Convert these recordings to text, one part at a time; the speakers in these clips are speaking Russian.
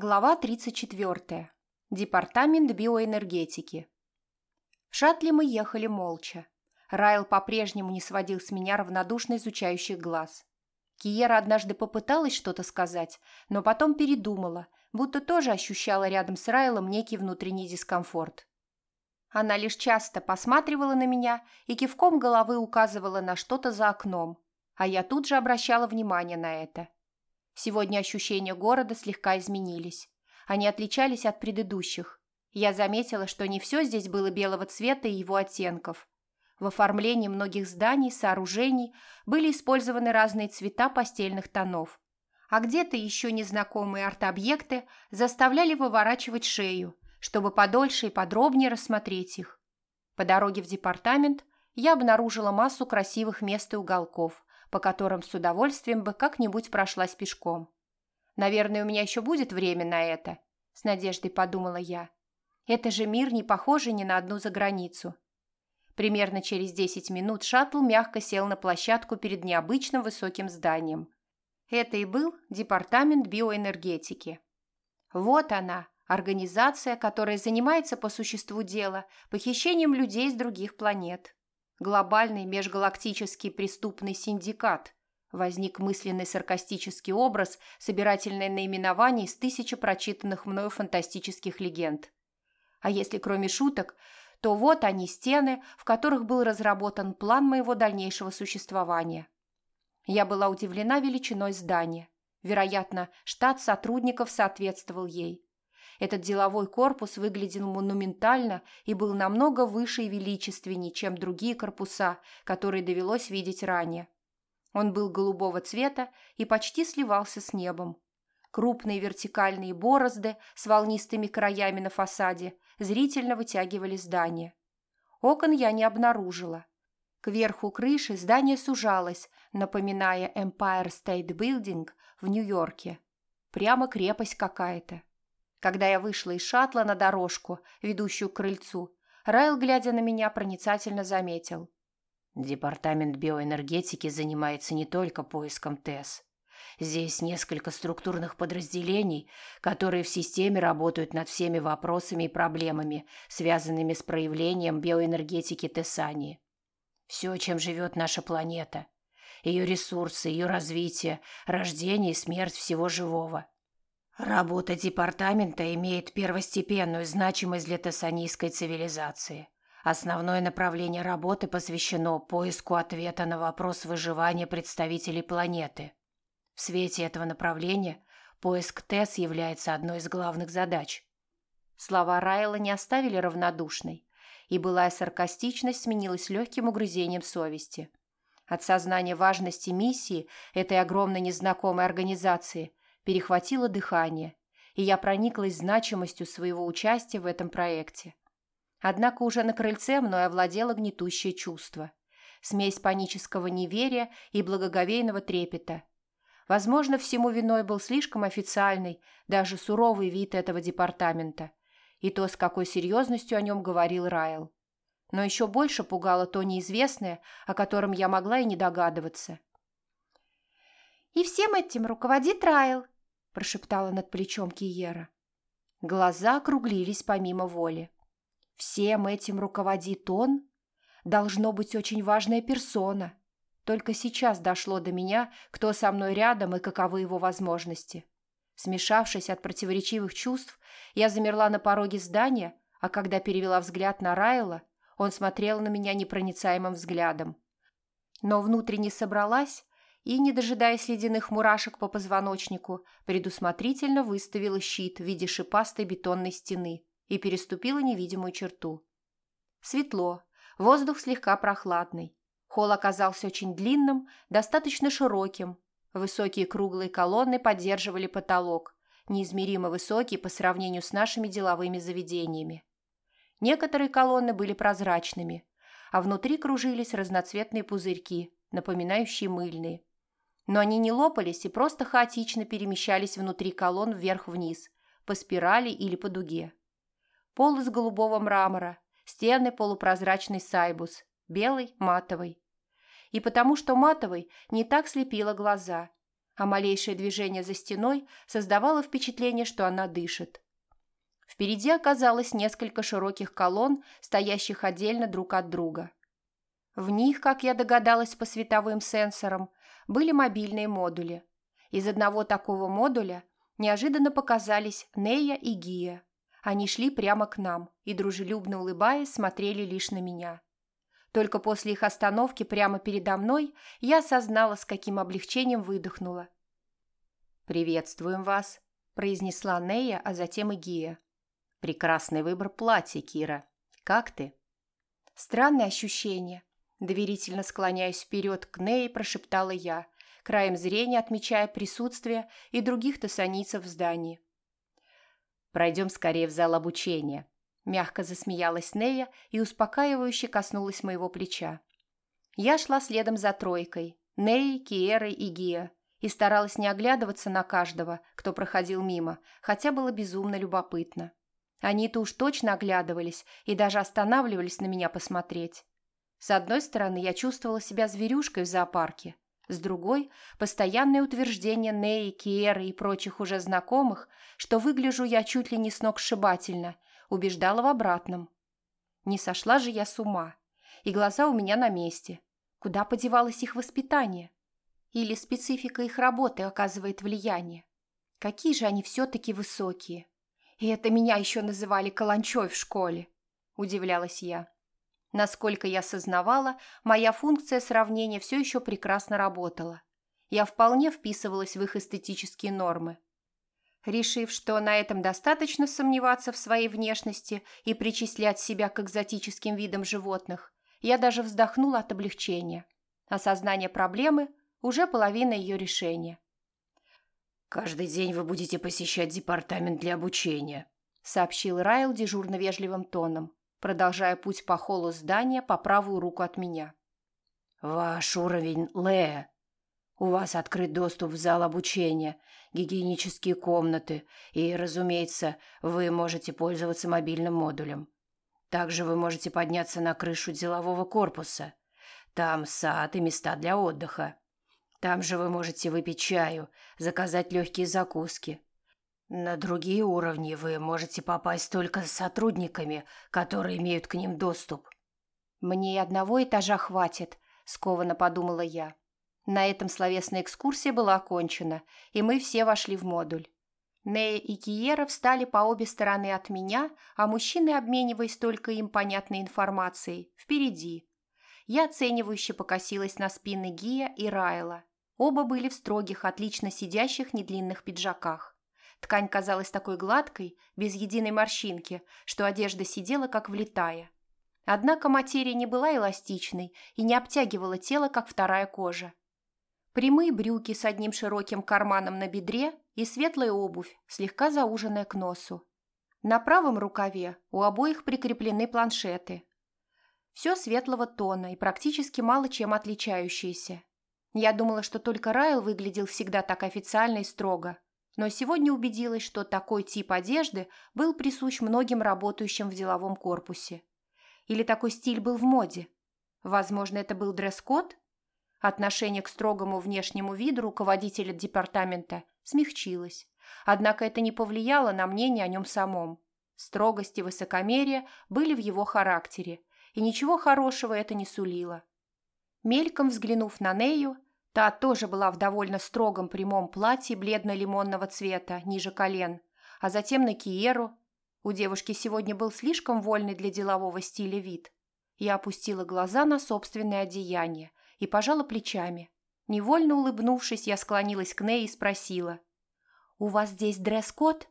Глава 34. Департамент биоэнергетики. В шаттле мы ехали молча. Райл по-прежнему не сводил с меня равнодушно изучающих глаз. Киера однажды попыталась что-то сказать, но потом передумала, будто тоже ощущала рядом с Райлом некий внутренний дискомфорт. Она лишь часто посматривала на меня и кивком головы указывала на что-то за окном, а я тут же обращала внимание на это – Сегодня ощущения города слегка изменились. Они отличались от предыдущих. Я заметила, что не все здесь было белого цвета и его оттенков. В оформлении многих зданий, сооружений были использованы разные цвета постельных тонов. А где-то еще незнакомые арт-объекты заставляли выворачивать шею, чтобы подольше и подробнее рассмотреть их. По дороге в департамент я обнаружила массу красивых мест и уголков, по которым с удовольствием бы как-нибудь прошлась пешком. Наверное, у меня еще будет время на это, с надеждой подумала я. Это же мир, не похожий ни на одну заграницу. Примерно через 10 минут шаттл мягко сел на площадку перед необычным высоким зданием. Это и был департамент биоэнергетики. Вот она, организация, которая занимается по существу дела похищением людей с других планет. Глобальный межгалактический преступный синдикат. Возник мысленный саркастический образ, собирательное наименование из тысячи прочитанных мною фантастических легенд. А если кроме шуток, то вот они стены, в которых был разработан план моего дальнейшего существования. Я была удивлена величиной здания. Вероятно, штат сотрудников соответствовал ей. Этот деловой корпус выглядел монументально и был намного выше и величественнее, чем другие корпуса, которые довелось видеть ранее. Он был голубого цвета и почти сливался с небом. Крупные вертикальные борозды с волнистыми краями на фасаде зрительно вытягивали здание. Окон я не обнаружила. Кверху крыши здание сужалось, напоминая Empire State Building в Нью-Йорке. Прямо крепость какая-то. Когда я вышла из шаттла на дорожку, ведущую к крыльцу, Райл, глядя на меня, проницательно заметил. Департамент биоэнергетики занимается не только поиском ТЭС. Здесь несколько структурных подразделений, которые в системе работают над всеми вопросами и проблемами, связанными с проявлением биоэнергетики Тесании. Все, чем живет наша планета. Ее ресурсы, ее развитие, рождение и смерть всего живого – Работа департамента имеет первостепенную значимость для тессанийской цивилизации. Основное направление работы посвящено поиску ответа на вопрос выживания представителей планеты. В свете этого направления поиск ТЭС является одной из главных задач. Слова Райла не оставили равнодушной, и былая саркастичность сменилась легким угрызением совести. От сознания важности миссии этой огромной незнакомой организации – перехватило дыхание, и я прониклась значимостью своего участия в этом проекте. Однако уже на крыльце мной овладело гнетущее чувство. Смесь панического неверия и благоговейного трепета. Возможно, всему виной был слишком официальный, даже суровый вид этого департамента и то, с какой серьезностью о нем говорил Райл. Но еще больше пугало то неизвестное, о котором я могла и не догадываться. «И всем этим руководит Райл», прошептала над плечом Киера. Глаза округлились помимо воли. Всем этим руководит он? Должно быть очень важная персона. Только сейчас дошло до меня, кто со мной рядом и каковы его возможности. Смешавшись от противоречивых чувств, я замерла на пороге здания, а когда перевела взгляд на Райла, он смотрел на меня непроницаемым взглядом. Но внутренне собралась и, не дожидаясь ледяных мурашек по позвоночнику, предусмотрительно выставила щит в виде шипастой бетонной стены и переступила невидимую черту. Светло, воздух слегка прохладный. Холл оказался очень длинным, достаточно широким. Высокие круглые колонны поддерживали потолок, неизмеримо высокий по сравнению с нашими деловыми заведениями. Некоторые колонны были прозрачными, а внутри кружились разноцветные пузырьки, напоминающие мыльные, но они не лопались и просто хаотично перемещались внутри колонн вверх-вниз, по спирали или по дуге. Пол из голубого мрамора, стены полупрозрачный сайбус, белый – матовый. И потому что матовый не так слепило глаза. а малейшее движение за стеной создавало впечатление, что она дышит. Впереди оказалось несколько широких колонн, стоящих отдельно друг от друга. В них, как я догадалась по световым сенсорам, были мобильные модули. Из одного такого модуля неожиданно показались Нея и Гия. Они шли прямо к нам и, дружелюбно улыбаясь, смотрели лишь на меня. Только после их остановки прямо передо мной я осознала, с каким облегчением выдохнула. «Приветствуем вас», – произнесла Нея, а затем и Гия. «Прекрасный выбор платья, Кира. Как ты?» «Странное ощущение», – доверительно склоняясь вперед к Нее, прошептала я, краем зрения отмечая присутствие и других тессанийцев в здании. «Пройдем скорее в зал обучения», Мягко засмеялась Нея и успокаивающе коснулась моего плеча. Я шла следом за тройкой, Неей, Киерой и Гия, и старалась не оглядываться на каждого, кто проходил мимо, хотя было безумно любопытно. Они-то уж точно оглядывались и даже останавливались на меня посмотреть. С одной стороны, я чувствовала себя зверюшкой в зоопарке, с другой – постоянное утверждение Неи, Киеры и прочих уже знакомых, что выгляжу я чуть ли не сногсшибательно – убеждала в обратном. Не сошла же я с ума, и глаза у меня на месте. Куда подевалось их воспитание? Или специфика их работы оказывает влияние? Какие же они все-таки высокие. И это меня еще называли каланчой в школе, удивлялась я. Насколько я сознавала, моя функция сравнения все еще прекрасно работала. Я вполне вписывалась в их эстетические нормы. Решив, что на этом достаточно сомневаться в своей внешности и причислять себя к экзотическим видам животных, я даже вздохнула от облегчения. Осознание проблемы – уже половина ее решения. «Каждый день вы будете посещать департамент для обучения», – сообщил Райл дежурно вежливым тоном, продолжая путь по холлу здания по правую руку от меня. «Ваш уровень Лея у вас открыт доступ в зал обучения, гигиенические комнаты, и, разумеется, вы можете пользоваться мобильным модулем. Также вы можете подняться на крышу делового корпуса. Там сад и места для отдыха. Там же вы можете выпить чаю, заказать легкие закуски. На другие уровни вы можете попасть только с сотрудниками, которые имеют к ним доступ. «Мне и одного этажа хватит», — скованно подумала я. На этом словесная экскурсия была окончена, и мы все вошли в модуль. Нея и Киера встали по обе стороны от меня, а мужчины, обмениваясь только им понятной информацией, впереди. Я оценивающе покосилась на спины Гия и Райла. Оба были в строгих, отлично сидящих недлинных пиджаках. Ткань казалась такой гладкой, без единой морщинки, что одежда сидела как влитая. Однако материя не была эластичной и не обтягивала тело, как вторая кожа. Прямые брюки с одним широким карманом на бедре и светлая обувь, слегка зауженная к носу. На правом рукаве у обоих прикреплены планшеты. Все светлого тона и практически мало чем отличающиеся. Я думала, что только Райл выглядел всегда так официально и строго, но сегодня убедилась, что такой тип одежды был присущ многим работающим в деловом корпусе. Или такой стиль был в моде. Возможно, это был дресс-код? Отношение к строгому внешнему виду руководителя департамента смягчилось, однако это не повлияло на мнение о нем самом. Строгость и высокомерие были в его характере, и ничего хорошего это не сулило. Мельком взглянув на Нею, та тоже была в довольно строгом прямом платье бледно-лимонного цвета, ниже колен, а затем на Киеру. У девушки сегодня был слишком вольный для делового стиля вид. Я опустила глаза на собственное одеяние, и пожала плечами. Невольно улыбнувшись, я склонилась к Ней и спросила. «У вас здесь дресс-код?»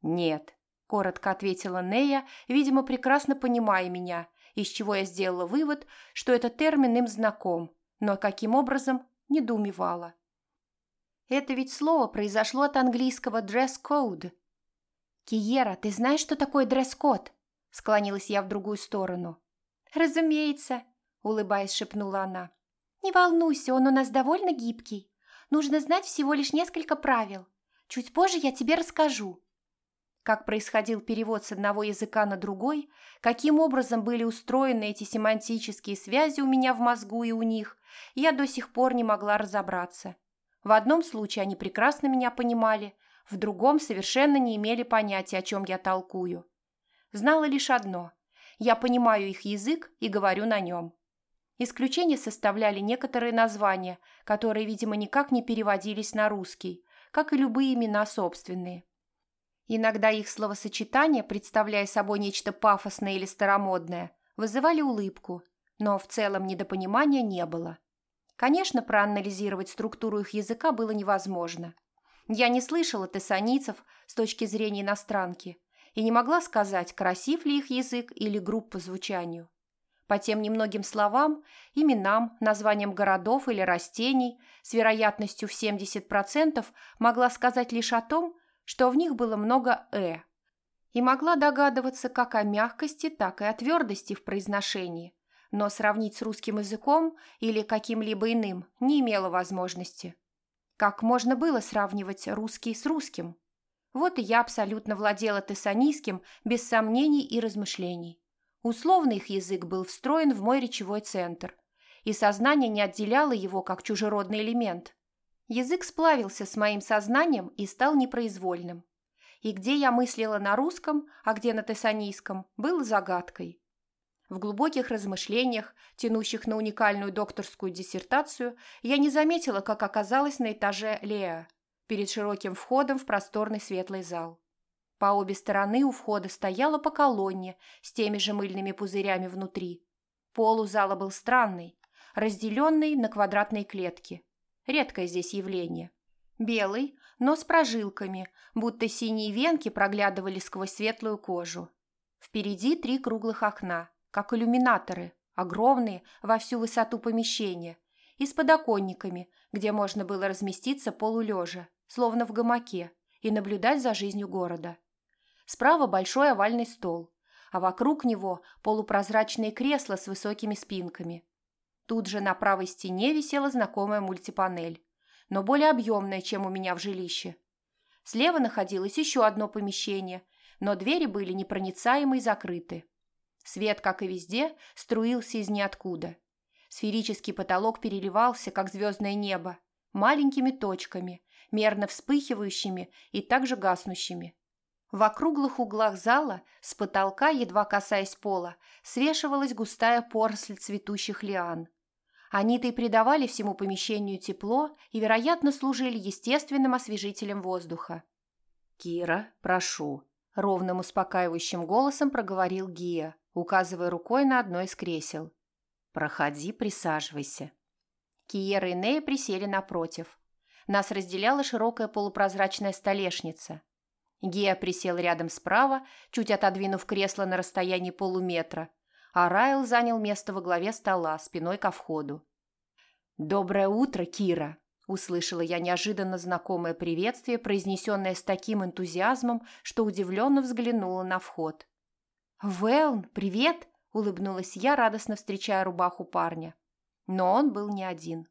«Нет», – коротко ответила Нея, видимо, прекрасно понимая меня, из чего я сделала вывод, что этот термин им знаком, но каким образом – недоумевала. Это ведь слово произошло от английского «dress-code». «Киера, ты знаешь, что такое дресс-код?» – склонилась я в другую сторону. «Разумеется», – улыбаясь, шепнула она. «Не волнуйся, он у нас довольно гибкий. Нужно знать всего лишь несколько правил. Чуть позже я тебе расскажу». Как происходил перевод с одного языка на другой, каким образом были устроены эти семантические связи у меня в мозгу и у них, я до сих пор не могла разобраться. В одном случае они прекрасно меня понимали, в другом совершенно не имели понятия, о чем я толкую. Знала лишь одно – я понимаю их язык и говорю на нем. Исключение составляли некоторые названия, которые, видимо, никак не переводились на русский, как и любые имена собственные. Иногда их словосочетания, представляя собой нечто пафосное или старомодное, вызывали улыбку, но в целом недопонимания не было. Конечно, проанализировать структуру их языка было невозможно. Я не слышала тессаницев с точки зрения иностранки и не могла сказать, красив ли их язык или груб по звучанию. По тем немногим словам, именам, названиям городов или растений с вероятностью в 70% могла сказать лишь о том, что в них было много «э», и могла догадываться как о мягкости, так и о твердости в произношении, но сравнить с русским языком или каким-либо иным не имела возможности. Как можно было сравнивать русский с русским? Вот и я абсолютно владела тессанийским без сомнений и размышлений. Условно их язык был встроен в мой речевой центр, и сознание не отделяло его как чужеродный элемент. Язык сплавился с моим сознанием и стал непроизвольным. И где я мыслила на русском, а где на тессанийском, было загадкой. В глубоких размышлениях, тянущих на уникальную докторскую диссертацию, я не заметила, как оказалась на этаже Леа, перед широким входом в просторный светлый зал. По обе стороны у входа стояла по колонне с теми же мыльными пузырями внутри. Пол у зала был странный, разделенный на квадратные клетки. Редкое здесь явление. Белый, но с прожилками, будто синие венки проглядывали сквозь светлую кожу. Впереди три круглых окна, как иллюминаторы, огромные во всю высоту помещения, и с подоконниками, где можно было разместиться полулежа, словно в гамаке, и наблюдать за жизнью города. Справа большой овальный стол, а вокруг него полупрозрачные кресла с высокими спинками. Тут же на правой стене висела знакомая мультипанель, но более объемная, чем у меня в жилище. Слева находилось еще одно помещение, но двери были непроницаемы и закрыты. Свет, как и везде, струился из ниоткуда. Сферический потолок переливался, как звездное небо, маленькими точками, мерно вспыхивающими и также гаснущими. В округлых углах зала, с потолка, едва касаясь пола, свешивалась густая поросль цветущих лиан. Они-то и придавали всему помещению тепло и, вероятно, служили естественным освежителем воздуха. «Кира, прошу», — ровным успокаивающим голосом проговорил Гия, указывая рукой на одно из кресел. «Проходи, присаживайся». Киера и Нея присели напротив. Нас разделяла широкая полупрозрачная столешница. Гия присел рядом справа, чуть отодвинув кресло на расстоянии полуметра, а Райл занял место во главе стола, спиной ко входу. «Доброе утро, Кира!» – услышала я неожиданно знакомое приветствие, произнесенное с таким энтузиазмом, что удивленно взглянула на вход. «Вэлн, привет!» – улыбнулась я, радостно встречая рубаху парня. Но он был не один.